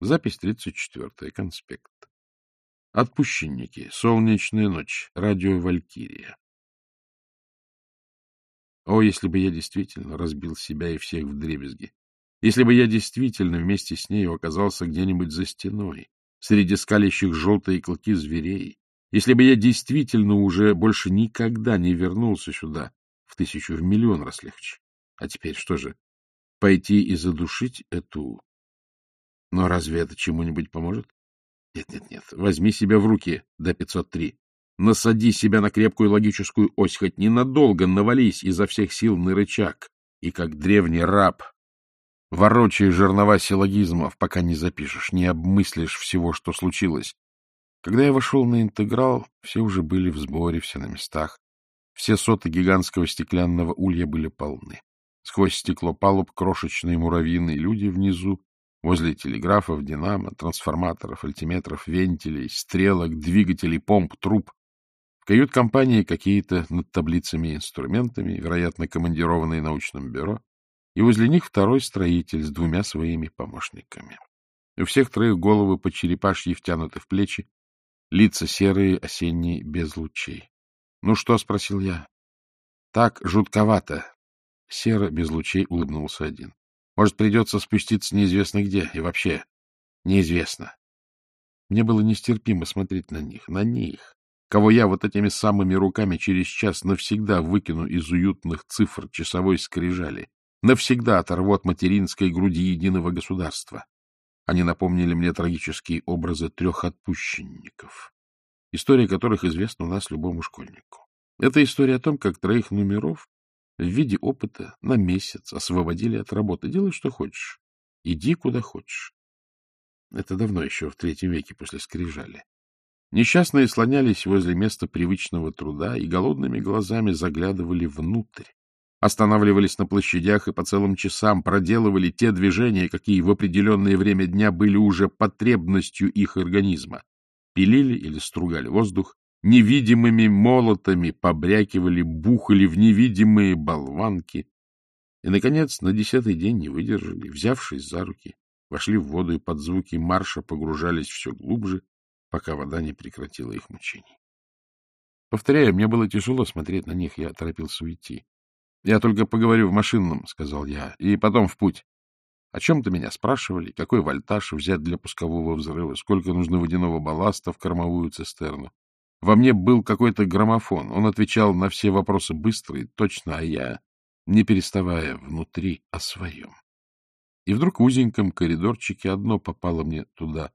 Запись 34 конспект. Отпущенники. Солнечная ночь. Радио Валькирия. О, если бы я действительно разбил себя и всех в дребезги! Если бы я действительно вместе с нею оказался где-нибудь за стеной, среди скалящих желтые клыки зверей, если бы я действительно уже больше никогда не вернулся сюда, в тысячу, в миллион раз легче. А теперь что же? Пойти и задушить эту... Но разве это чему-нибудь поможет? Нет-нет-нет, возьми себя в руки до 503. Насади себя на крепкую логическую ось, хоть ненадолго навались изо всех сил на рычаг, и как древний раб, ворочай жернова силлогизмов, пока не запишешь, не обмыслишь всего, что случилось. Когда я вошел на интеграл, все уже были в сборе, все на местах. Все соты гигантского стеклянного улья были полны. Сквозь стекло палуб крошечные муравьиные люди внизу, возле телеграфов, динамо, трансформаторов, альтиметров, вентилей, стрелок, двигателей, помп, труб кают-компании какие-то над таблицами и инструментами, вероятно, командированные научным бюро, и возле них второй строитель с двумя своими помощниками. У всех троих головы по черепашьи втянуты в плечи, лица серые, осенние, без лучей. — Ну что? — спросил я. — Так, жутковато. Серо, без лучей, улыбнулся один. — Может, придется спуститься неизвестно где, и вообще неизвестно. Мне было нестерпимо смотреть на них, на них, кого я вот этими самыми руками через час навсегда выкину из уютных цифр часовой скрижали, навсегда оторву от материнской груди единого государства. Они напомнили мне трагические образы трех отпущенников, история которых известна у нас любому школьнику. Это история о том, как троих номеров в виде опыта на месяц освободили от работы. Делай, что хочешь. Иди, куда хочешь. Это давно еще, в третьем веке после скрижали. Несчастные слонялись возле места привычного труда и голодными глазами заглядывали внутрь. Останавливались на площадях и по целым часам проделывали те движения, какие в определенное время дня были уже потребностью их организма. Пилили или стругали воздух, невидимыми молотами побрякивали, бухали в невидимые болванки. И, наконец, на десятый день не выдержали, взявшись за руки, вошли в воду и под звуки марша погружались все глубже, пока вода не прекратила их мучений. Повторяю, мне было тяжело смотреть на них, я торопился уйти. — Я только поговорю в машинном, — сказал я, — и потом в путь. О чем-то меня спрашивали, какой вольтаж взять для пускового взрыва, сколько нужно водяного балласта в кормовую цистерну. Во мне был какой-то граммофон, он отвечал на все вопросы быстро и точно, а я, не переставая внутри о своем. И вдруг в узеньком коридорчике одно попало мне туда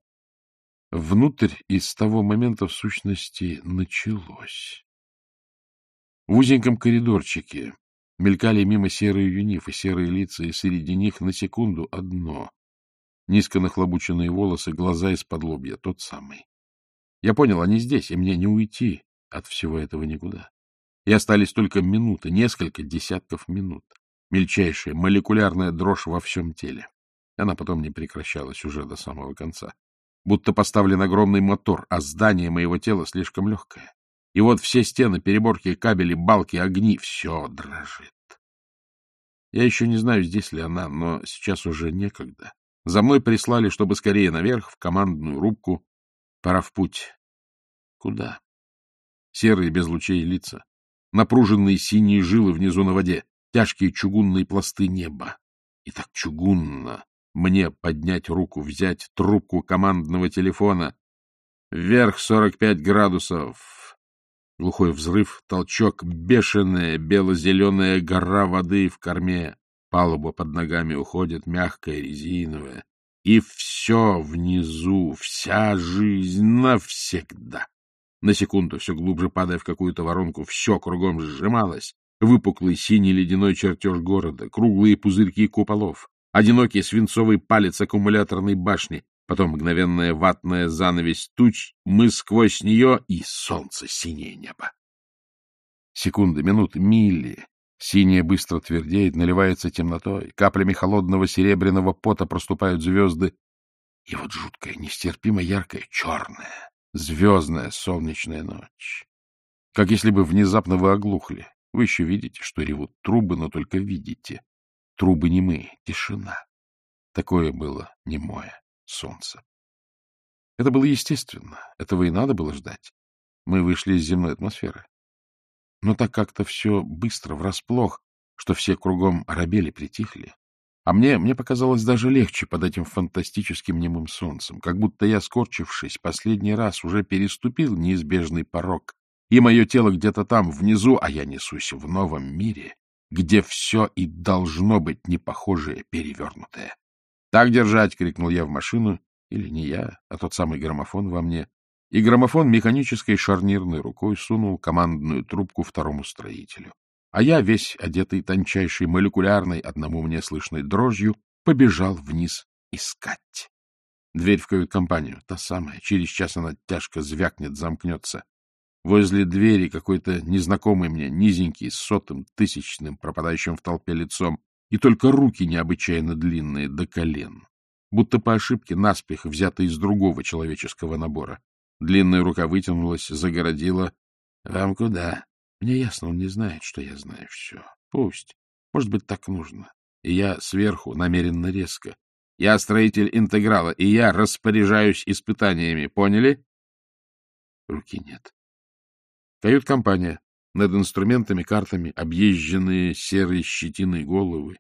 внутрь и с того момента, в сущности, началось. В узеньком коридорчике мелькали мимо серые юнифы, серые лица, и среди них на секунду одно. Низко нахлобученные волосы, глаза из-под лобья, тот самый. Я понял, они здесь, и мне не уйти от всего этого никуда. И остались только минуты, несколько десятков минут. Мельчайшая молекулярная дрожь во всем теле. Она потом не прекращалась уже до самого конца будто поставлен огромный мотор, а здание моего тела слишком легкое. И вот все стены, переборки, кабели, балки, огни — все дрожит. Я еще не знаю, здесь ли она, но сейчас уже некогда. За мной прислали, чтобы скорее наверх, в командную рубку. Пора в путь. Куда? Серые, без лучей лица. Напруженные синие жилы внизу на воде. Тяжкие чугунные пласты неба. И так чугунно, мне поднять руку, взять трубку командного телефона. Вверх 45 градусов. Глухой взрыв, толчок, бешеная бело-зеленая гора воды в корме. Палуба под ногами уходит, мягкая, резиновая. И все внизу, вся жизнь навсегда. На секунду, все глубже падая в какую-то воронку, все кругом сжималось. Выпуклый синий ледяной чертеж города, круглые пузырьки куполов, одинокий свинцовый палец аккумуляторной башни, потом мгновенная ватная занавесь туч, мы сквозь нее и солнце, синее небо. Секунды, минуты, мили. Синее быстро твердеет, наливается темнотой, каплями холодного серебряного пота проступают звезды. И вот жуткая, нестерпимо яркая, черная, звездная солнечная ночь. Как если бы внезапно вы оглухли. Вы еще видите, что ревут трубы, но только видите. Трубы немые, тишина. Такое было немое. солнца. Это было естественно, этого и надо было ждать. Мы вышли из земной атмосферы. Но так как-то все быстро, врасплох, что все кругом оробели, притихли. А мне, мне показалось даже легче под этим фантастическим немым солнцем, как будто я, скорчившись, последний раз уже переступил неизбежный порог, и мое тело где-то там, внизу, а я несусь в новом мире, где все и должно быть непохожее, перевернутое. — Так держать! — крикнул я в машину, или не я, а тот самый граммофон во мне, и граммофон механической шарнирной рукой сунул командную трубку второму строителю. А я, весь одетый тончайшей молекулярной, одному мне слышной дрожью, побежал вниз искать. Дверь в кают-компанию, та самая, через час она тяжко звякнет, замкнется. Возле двери какой-то незнакомый мне, низенький, с сотым, тысячным, пропадающим в толпе лицом, и только руки необычайно длинные, до колен. Будто по ошибке наспех взято из другого человеческого набора. Длинная рука вытянулась, загородила. — Вам куда? Мне ясно, он не знает, что я знаю все. Пусть. Может быть, так нужно. И я сверху, намеренно резко. Я строитель интеграла, и я распоряжаюсь испытаниями. Поняли? Руки нет. Кают-компания. Над инструментами, картами объезженные серые щетиной головы.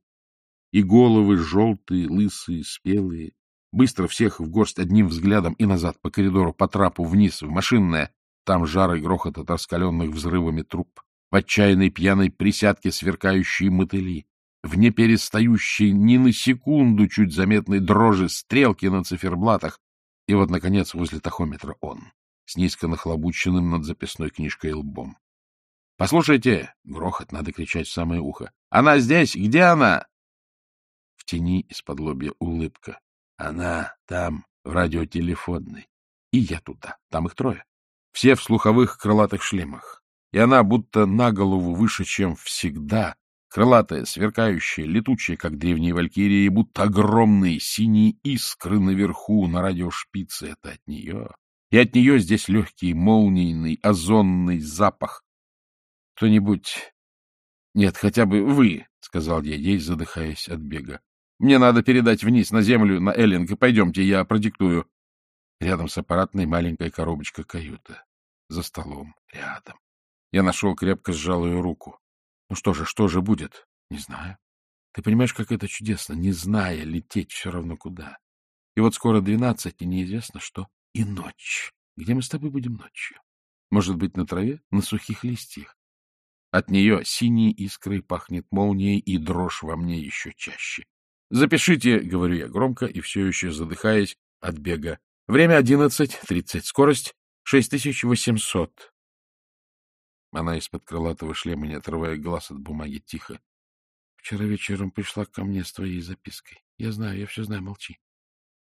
И головы желтые, лысые, спелые. Быстро всех в горсть одним взглядом и назад по коридору, по трапу, вниз, в машинное. Там жар и грохот от раскаленных взрывами труб, в отчаянной пьяной присядке сверкающие мотыли, в неперестающей ни на секунду чуть заметной дрожи стрелки на циферблатах. И вот, наконец, возле тахометра он, с низко нахлобученным над записной книжкой лбом. — Послушайте! — грохот, надо кричать в самое ухо. — Она здесь! Где она? В тени из-под лобья улыбка. — Она там, в радиотелефонной. И я туда. Там их трое все в слуховых крылатых шлемах. И она будто на голову выше, чем всегда, крылатая, сверкающая, летучая, как древние валькирии, будто огромные синие искры наверху на радиошпице. Это от нее. И от нее здесь легкий, молнийный, озонный запах. Кто-нибудь... Нет, хотя бы вы, — сказал я ей, задыхаясь от бега. Мне надо передать вниз, на землю, на Эллинг. Пойдемте, я продиктую. Рядом с аппаратной маленькая коробочка каюта. За столом. Рядом. Я нашел крепко сжалую руку. Ну что же, что же будет? Не знаю. Ты понимаешь, как это чудесно, не зная, лететь все равно куда. И вот скоро двенадцать, и неизвестно что. И ночь. Где мы с тобой будем ночью? Может быть, на траве? На сухих листьях? От нее синей искрой пахнет молнией, и дрожь во мне еще чаще. «Запишите», — говорю я громко и все еще задыхаясь от бега, Время одиннадцать тридцать. Скорость шесть тысяч восемьсот. Она из-под крылатого шлема, не отрывая глаз от бумаги, тихо. Вчера вечером пришла ко мне с твоей запиской. Я знаю, я все знаю, молчи.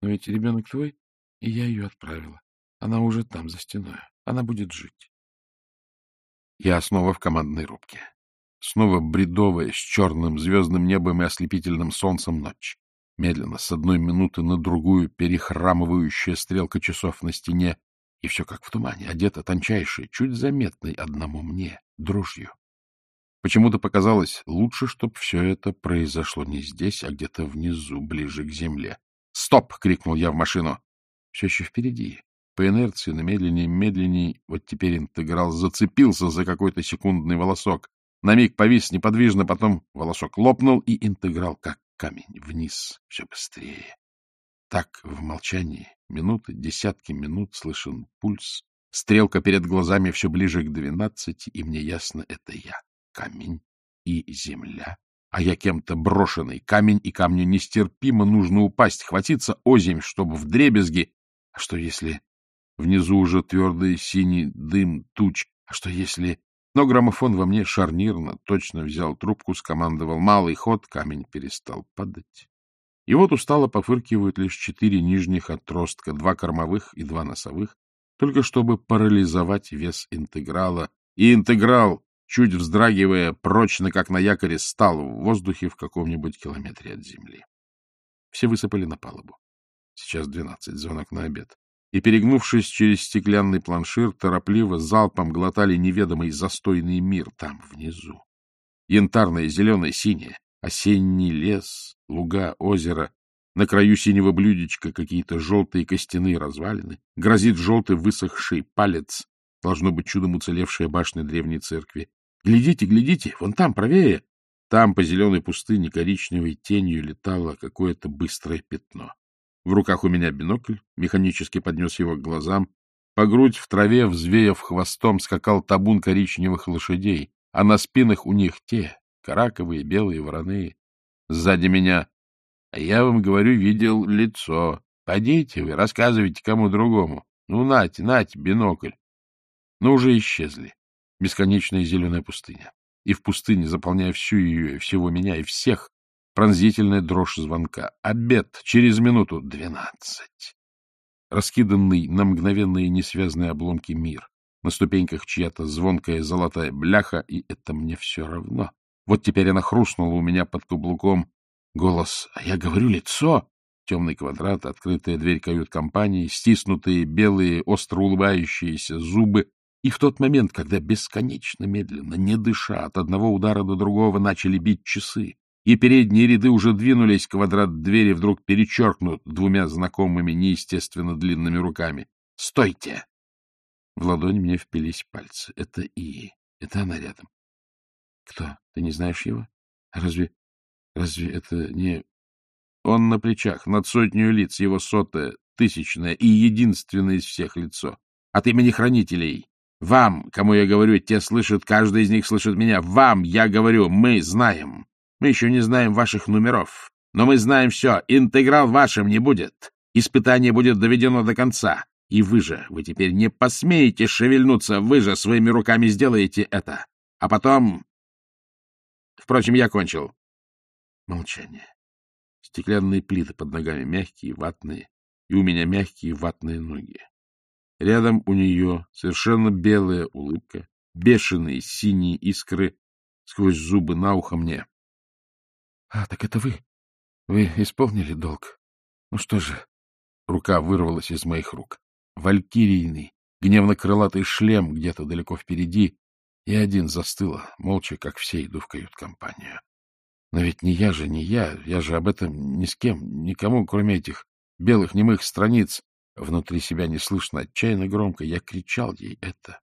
Но ведь ребенок твой, и я ее отправила. Она уже там, за стеной. Она будет жить. Я снова в командной рубке. Снова бредовая, с черным звездным небом и ослепительным солнцем ночь. Медленно, с одной минуты на другую, перехрамывающая стрелка часов на стене, и все как в тумане, одета тончайшей, чуть заметной одному мне, дрожью. Почему-то показалось, лучше, чтоб все это произошло не здесь, а где-то внизу, ближе к земле. «Стоп!» — крикнул я в машину. Все еще впереди. По инерции, на медленнее, медленнее, вот теперь интеграл зацепился за какой-то секундный волосок. На миг повис неподвижно, потом волосок лопнул, и интеграл как камень, вниз, все быстрее. Так, в молчании, минуты, десятки минут слышен пульс, стрелка перед глазами все ближе к двенадцати, и мне ясно, это я, камень и земля. А я кем-то брошенный камень, и камню нестерпимо нужно упасть, хватиться озимь, чтобы в дребезги. А что если внизу уже твердый синий дым туч? А что если но граммофон во мне шарнирно точно взял трубку, скомандовал малый ход, камень перестал падать. И вот устало пофыркивают лишь четыре нижних отростка, два кормовых и два носовых, только чтобы парализовать вес интеграла. И интеграл, чуть вздрагивая, прочно, как на якоре, стал в воздухе в каком-нибудь километре от земли. Все высыпали на палубу. Сейчас двенадцать, звонок на обед и, перегнувшись через стеклянный планшир, торопливо залпом глотали неведомый застойный мир там, внизу. Янтарное, зеленое, синее, осенний лес, луга, озеро, На краю синего блюдечка какие-то желтые костяные развалины. Грозит желтый высохший палец, должно быть чудом уцелевшая башня древней церкви. Глядите, глядите, вон там, правее. Там по зеленой пустыне коричневой тенью летало какое-то быстрое пятно. В руках у меня бинокль, механически поднес его к глазам. По грудь в траве, взвеяв хвостом, скакал табун коричневых лошадей, а на спинах у них те, караковые, белые, вороные. Сзади меня а я вам говорю, видел лицо. Пойдите вы, рассказывайте кому другому. Ну, нате, нате, бинокль. Но уже исчезли. Бесконечная зеленая пустыня. И в пустыне, заполняя всю ее и всего меня, и всех, пронзительная дрожь звонка. Обед через минуту двенадцать. Раскиданный на мгновенные несвязные обломки мир. На ступеньках чья-то звонкая золотая бляха, и это мне все равно. Вот теперь она хрустнула у меня под каблуком, Голос «А я говорю лицо!» Темный квадрат, открытая дверь кают-компании, стиснутые белые, остро улыбающиеся зубы. И в тот момент, когда бесконечно медленно, не дыша, от одного удара до другого начали бить часы, и передние ряды уже двинулись, квадрат двери вдруг перечеркнут двумя знакомыми неестественно длинными руками. «Стойте!» В ладонь мне впились пальцы. Это И. Это она рядом. Кто? Ты не знаешь его? Разве Разве это не... Он на плечах, над сотню лиц, его сотое, тысячное и единственное из всех лицо. От имени хранителей. Вам, кому я говорю, те слышат, каждый из них слышит меня. Вам я говорю, мы знаем. Мы еще не знаем ваших номеров. Но мы знаем все. Интеграл вашим не будет. Испытание будет доведено до конца. И вы же, вы теперь не посмеете шевельнуться, вы же своими руками сделаете это. А потом... Впрочем, я кончил. Молчание. Стеклянные плиты под ногами мягкие, ватные, и у меня мягкие ватные ноги. Рядом у нее совершенно белая улыбка, бешеные синие искры сквозь зубы на ухо мне. — А, так это вы? Вы исполнили долг? Ну что же? Рука вырвалась из моих рук. Валькирийный, гневно-крылатый шлем где-то далеко впереди, и один застыла, молча, как все, иду в кают-компанию. Но ведь не я же, не я, я же об этом ни с кем, никому, кроме этих белых немых страниц. Внутри себя не слышно, отчаянно громко. Я кричал ей это.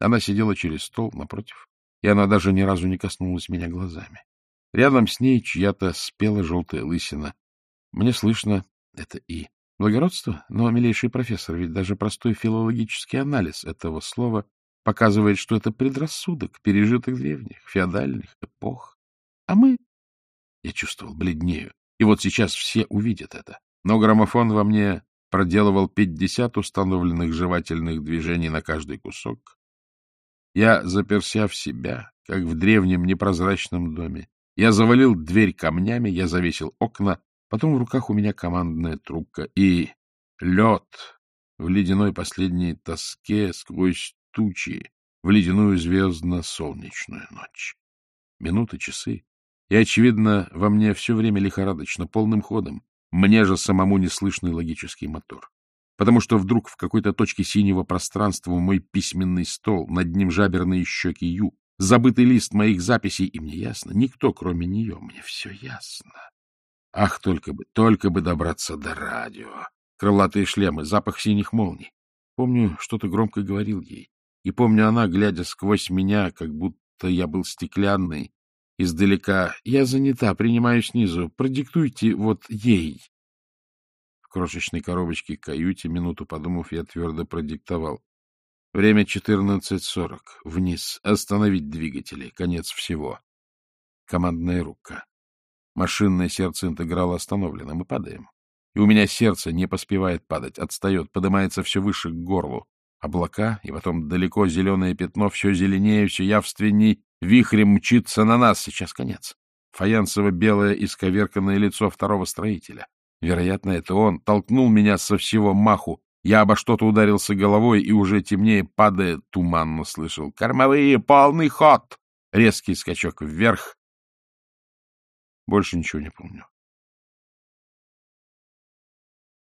Она сидела через стол напротив, и она даже ни разу не коснулась меня глазами. Рядом с ней чья-то спела желтая лысина. Мне слышно это и благородство, но, милейший профессор, ведь даже простой филологический анализ этого слова показывает, что это предрассудок пережитых древних, феодальных эпох. А мы я чувствовал, бледнею. И вот сейчас все увидят это. Но граммофон во мне проделывал пятьдесят установленных жевательных движений на каждый кусок. Я заперся в себя, как в древнем непрозрачном доме. Я завалил дверь камнями, я завесил окна, потом в руках у меня командная трубка и лед в ледяной последней тоске сквозь тучи в ледяную звездно-солнечную ночь. Минуты, часы, и, очевидно, во мне все время лихорадочно, полным ходом. Мне же самому не слышный логический мотор. Потому что вдруг в какой-то точке синего пространства мой письменный стол, над ним жаберные щеки Ю, забытый лист моих записей, и мне ясно, никто, кроме нее, мне все ясно. Ах, только бы, только бы добраться до радио. Крылатые шлемы, запах синих молний. Помню, что-то громко говорил ей. И помню она, глядя сквозь меня, как будто я был стеклянный, Издалека. Я занята, принимаю снизу. Продиктуйте вот ей. В крошечной коробочке каюте, минуту подумав, я твердо продиктовал. Время 14.40. Вниз. Остановить двигатели. Конец всего. Командная рука. Машинное сердце интеграла остановлено. Мы падаем. И у меня сердце не поспевает падать, отстает, поднимается все выше к горлу. Облака, и потом далеко зеленое пятно, все зеленее, все явственней, Вихрем мчится на нас. Сейчас конец. Фаянсово-белое исковерканное лицо второго строителя. Вероятно, это он толкнул меня со всего маху. Я обо что-то ударился головой и уже темнее, падая, туманно слышал. «Кормовые! Полный ход!» Резкий скачок вверх. Больше ничего не помню.